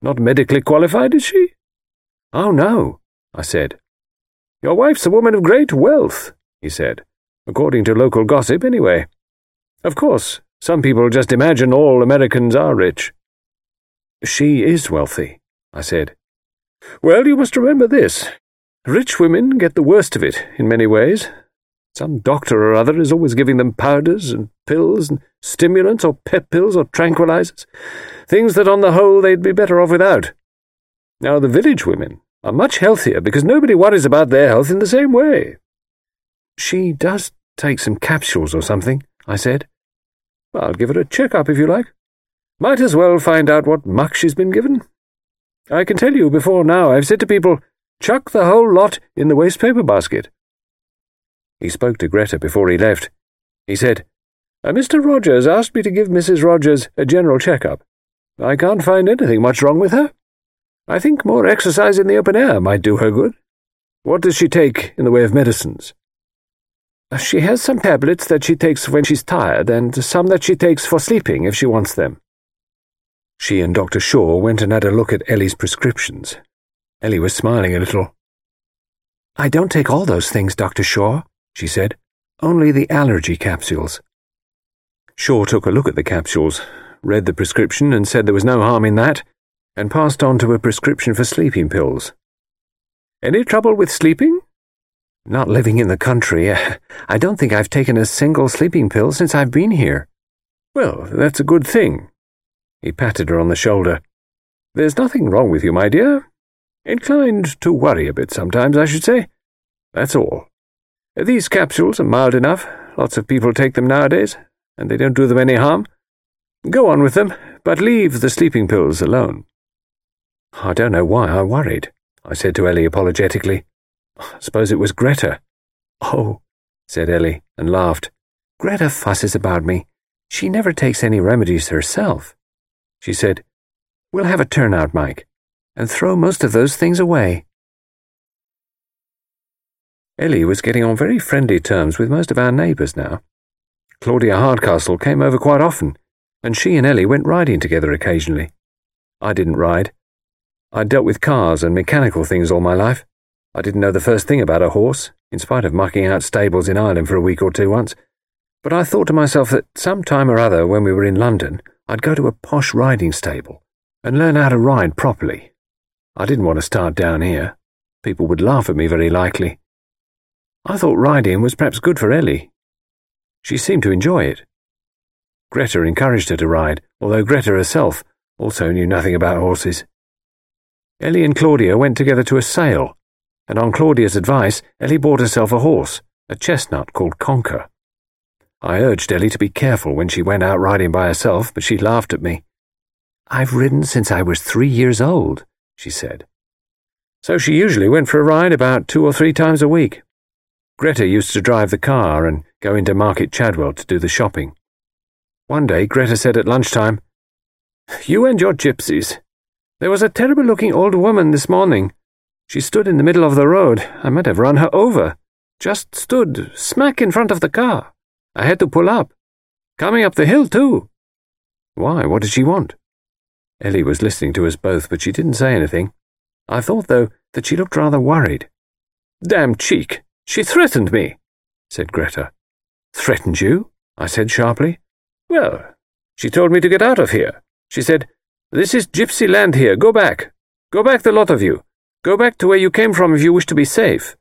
Not medically qualified, is she? Oh, no, I said. Your wife's a woman of great wealth, he said, according to local gossip, anyway. Of course, some people just imagine all Americans are rich. She is wealthy, I said. Well, you must remember this. Rich women get the worst of it in many ways. Some doctor or other is always giving them powders and pills and stimulants or pep pills or tranquilizers, things that on the whole they'd be better off without. Now, the village women are much healthier because nobody worries about their health in the same way. She does take some capsules or something, I said. I'll give her a check-up if you like. Might as well find out what muck she's been given. I can tell you before now I've said to people, chuck the whole lot in the waste paper basket. He spoke to Greta before he left. He said, uh, Mr. Rogers asked me to give Mrs. Rogers a general check-up. I can't find anything much wrong with her. I think more exercise in the open air might do her good. What does she take in the way of medicines? She has some tablets that she takes when she's tired, and some that she takes for sleeping if she wants them. She and Dr. Shaw went and had a look at Ellie's prescriptions. Ellie was smiling a little. I don't take all those things, Dr. Shaw, she said. Only the allergy capsules. Shaw took a look at the capsules, read the prescription, and said there was no harm in that, and passed on to a prescription for sleeping pills. Any trouble with sleeping? Not living in the country. I don't think I've taken a single sleeping pill since I've been here. Well, that's a good thing. He patted her on the shoulder. There's nothing wrong with you, my dear. Inclined to worry a bit sometimes, I should say. That's all. These capsules are mild enough. Lots of people take them nowadays, and they don't do them any harm. Go on with them, but leave the sleeping pills alone. I don't know why I worried, I said to Ellie apologetically. Suppose it was Greta. Oh, said Ellie, and laughed. Greta fusses about me. She never takes any remedies herself. She said, We'll have a turnout, Mike, and throw most of those things away. Ellie was getting on very friendly terms with most of our neighbours now. Claudia Hardcastle came over quite often, and she and Ellie went riding together occasionally. I didn't ride. I'd dealt with cars and mechanical things all my life. I didn't know the first thing about a horse, in spite of mucking out stables in Ireland for a week or two once. But I thought to myself that some time or other when we were in London, I'd go to a posh riding stable and learn how to ride properly. I didn't want to start down here. People would laugh at me very likely. I thought riding was perhaps good for Ellie. She seemed to enjoy it. Greta encouraged her to ride, although Greta herself also knew nothing about horses. Ellie and Claudia went together to a sale, and on Claudia's advice, Ellie bought herself a horse, a chestnut called Conker. I urged Ellie to be careful when she went out riding by herself, but she laughed at me. I've ridden since I was three years old, she said. So she usually went for a ride about two or three times a week. Greta used to drive the car and go into Market Chadwell to do the shopping. One day, Greta said at lunchtime, You and your gypsies. There was a terrible looking old woman this morning. She stood in the middle of the road. I might have run her over. Just stood smack in front of the car. I had to pull up. Coming up the hill, too. Why, what did she want? Ellie was listening to us both, but she didn't say anything. I thought, though, that she looked rather worried. Damn cheek! She threatened me, said Greta. Threatened you? I said sharply. Well, she told me to get out of here. She said, This is gypsy land here. Go back. Go back, the lot of you. Go back to where you came from if you wish to be safe.